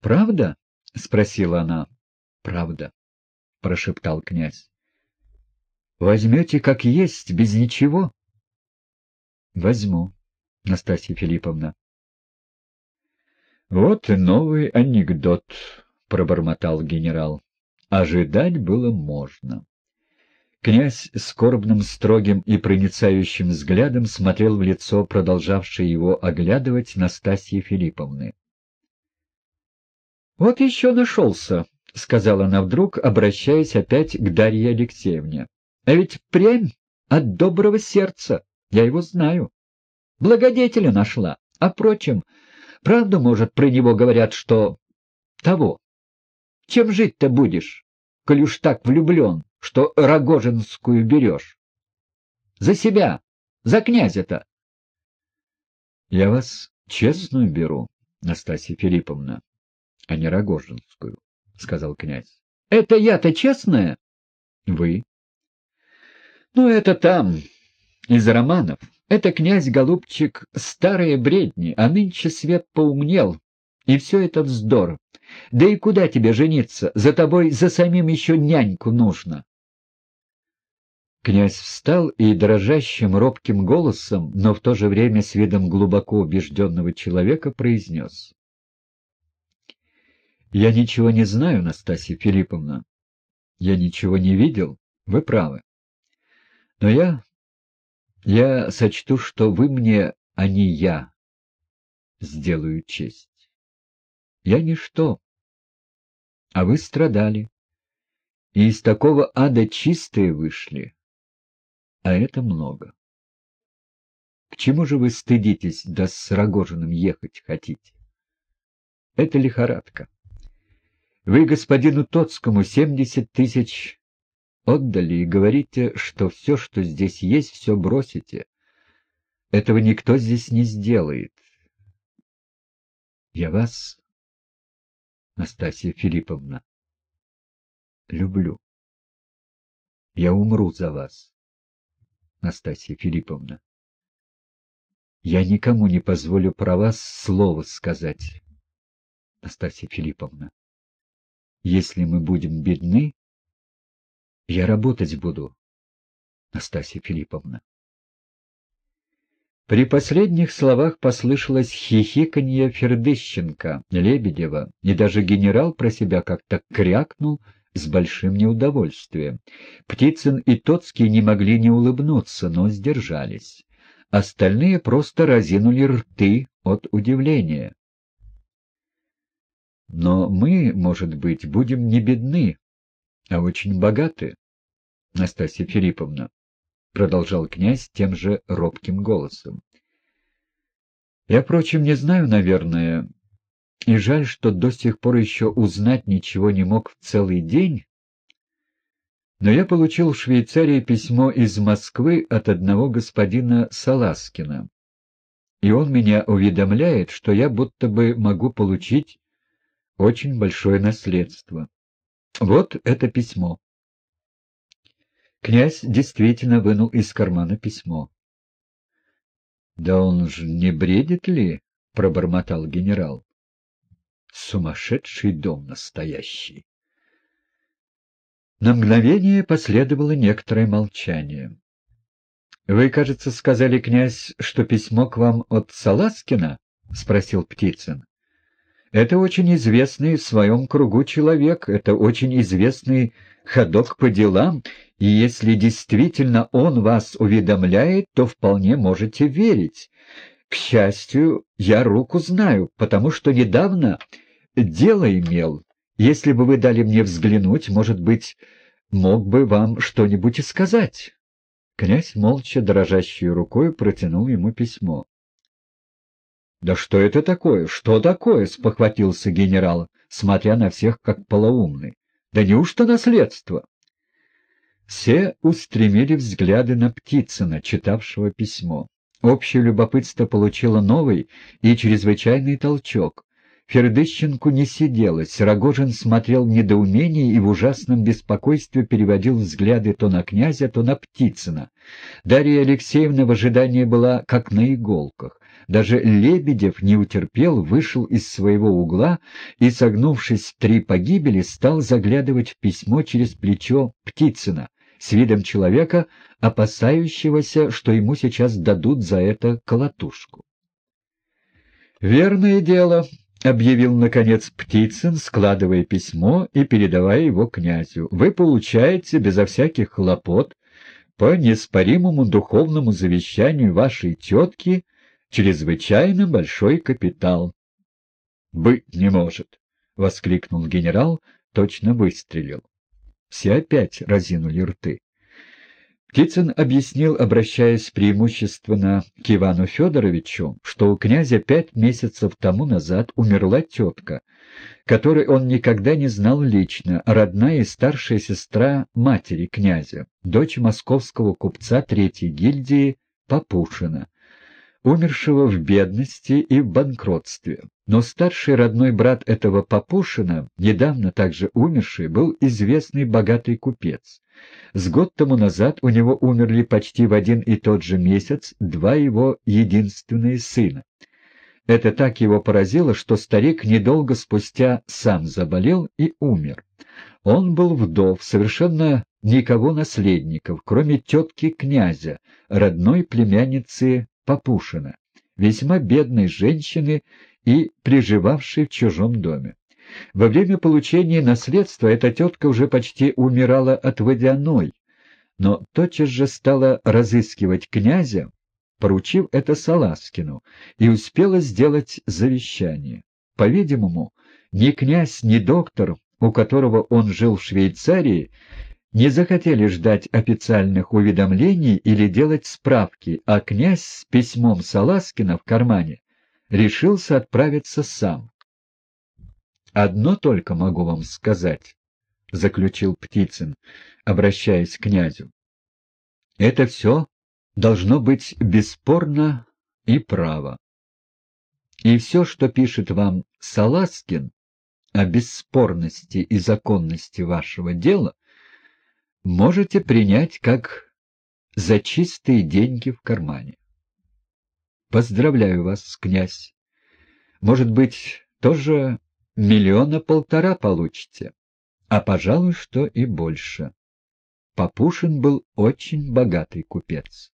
«Правда?» — спросила она. «Правда», — прошептал князь. «Возьмете как есть, без ничего?» «Возьму, Настасья Филипповна». «Вот и новый анекдот», — пробормотал генерал. «Ожидать было можно». Князь скорбным, строгим и проницающим взглядом смотрел в лицо продолжавшей его оглядывать Настасьи Филипповны. «Вот еще нашелся», — сказала она вдруг, обращаясь опять к Дарье Алексеевне. «А ведь прям от доброго сердца, я его знаю. Благодетеля нашла. А, впрочем, правду, может, про него говорят, что... того. Чем жить-то будешь, коль уж так влюблен?» что Рогожинскую берешь. За себя, за князя-то. — Я вас честную беру, Настасья Филипповна, а не Рогожинскую, — сказал князь. — Это я-то честная? — Вы. — Ну, это там, из романов. Это князь-голубчик старые бредни, а нынче свет поумнел, и все это вздор. Да и куда тебе жениться? За тобой за самим еще няньку нужно. Князь встал и дрожащим робким голосом, но в то же время с видом глубоко убежденного человека произнес. «Я ничего не знаю, Настасья Филипповна. Я ничего не видел, вы правы. Но я... я сочту, что вы мне, а не я, сделаю честь. Я ничто, а вы страдали, и из такого ада чистые вышли» а это много. К чему же вы стыдитесь, да с Рогожиным ехать хотите? Это лихорадка. Вы господину Тоцкому семьдесят тысяч отдали и говорите, что все, что здесь есть, все бросите. Этого никто здесь не сделает. Я вас, Настасья Филипповна, люблю. Я умру за вас. Настасья Филипповна. Я никому не позволю про вас слова сказать, Настасья Филипповна. Если мы будем бедны, я работать буду, Настасья Филипповна. При последних словах послышалось хихиканье Фердыщенко, Лебедева, и даже генерал про себя как-то крякнул, с большим неудовольствием. Птицын и Тоцкий не могли не улыбнуться, но сдержались. Остальные просто разинули рты от удивления. «Но мы, может быть, будем не бедны, а очень богаты, Настасья Филипповна», — продолжал князь тем же робким голосом. «Я, впрочем, не знаю, наверное, и жаль, что до сих пор еще узнать ничего не мог в целый день. Но я получил в Швейцарии письмо из Москвы от одного господина Саласкина. И он меня уведомляет, что я будто бы могу получить очень большое наследство. Вот это письмо. Князь действительно вынул из кармана письмо. — Да он же не бредит ли? — пробормотал генерал. Сумасшедший дом настоящий. На мгновение последовало некоторое молчание. — Вы, кажется, сказали, князь, что письмо к вам от Саласкина? — спросил Птицын. — Это очень известный в своем кругу человек, это очень известный ходок по делам, и если действительно он вас уведомляет, то вполне можете верить. К счастью, я руку знаю, потому что недавно дело имел. Если бы вы дали мне взглянуть, может быть, мог бы вам что-нибудь и сказать. Князь молча, дрожащей рукой, протянул ему письмо. — Да что это такое? Что такое? — спохватился генерал, смотря на всех как полоумный. — Да неужто наследство? Все устремили взгляды на Птицына, читавшего письмо. Общее любопытство получило новый и чрезвычайный толчок. Фердыщенку не сиделось. Рогожин смотрел в недоумении и в ужасном беспокойстве переводил взгляды то на князя, то на Птицына. Дарья Алексеевна в ожидании была как на иголках. Даже Лебедев не утерпел, вышел из своего угла и, согнувшись в три погибели, стал заглядывать в письмо через плечо Птицына с видом человека, опасающегося, что ему сейчас дадут за это колотушку. «Верное дело», — объявил, наконец, Птицын, складывая письмо и передавая его князю. «Вы получаете, безо всяких хлопот, по неспоримому духовному завещанию вашей тетки, чрезвычайно большой капитал». «Быть не может!» — воскликнул генерал, точно выстрелил. Все опять разинули рты. Птицын объяснил, обращаясь преимущественно к Ивану Федоровичу, что у князя пять месяцев тому назад умерла тетка, которой он никогда не знал лично, родная и старшая сестра матери князя, дочь московского купца Третьей гильдии Папушина, умершего в бедности и в банкротстве. Но старший родной брат этого Папушина, недавно также умерший, был известный богатый купец. С год тому назад у него умерли почти в один и тот же месяц два его единственные сына. Это так его поразило, что старик недолго спустя сам заболел и умер. Он был вдов, совершенно никого наследников, кроме тетки князя, родной племянницы Папушина, весьма бедной женщины и приживавшей в чужом доме. Во время получения наследства эта тетка уже почти умирала от водяной, но тотчас же стала разыскивать князя, поручив это Саласкину, и успела сделать завещание. По-видимому, ни князь, ни доктор, у которого он жил в Швейцарии, не захотели ждать официальных уведомлений или делать справки, а князь с письмом Саласкина в кармане решился отправиться сам. «Одно только могу вам сказать», — заключил Птицын, обращаясь к князю. «Это все должно быть бесспорно и право. И все, что пишет вам Саласкин о бесспорности и законности вашего дела, можете принять как за чистые деньги в кармане. Поздравляю вас, князь. Может быть, тоже миллиона полтора получите, а, пожалуй, что и больше. Папушин был очень богатый купец.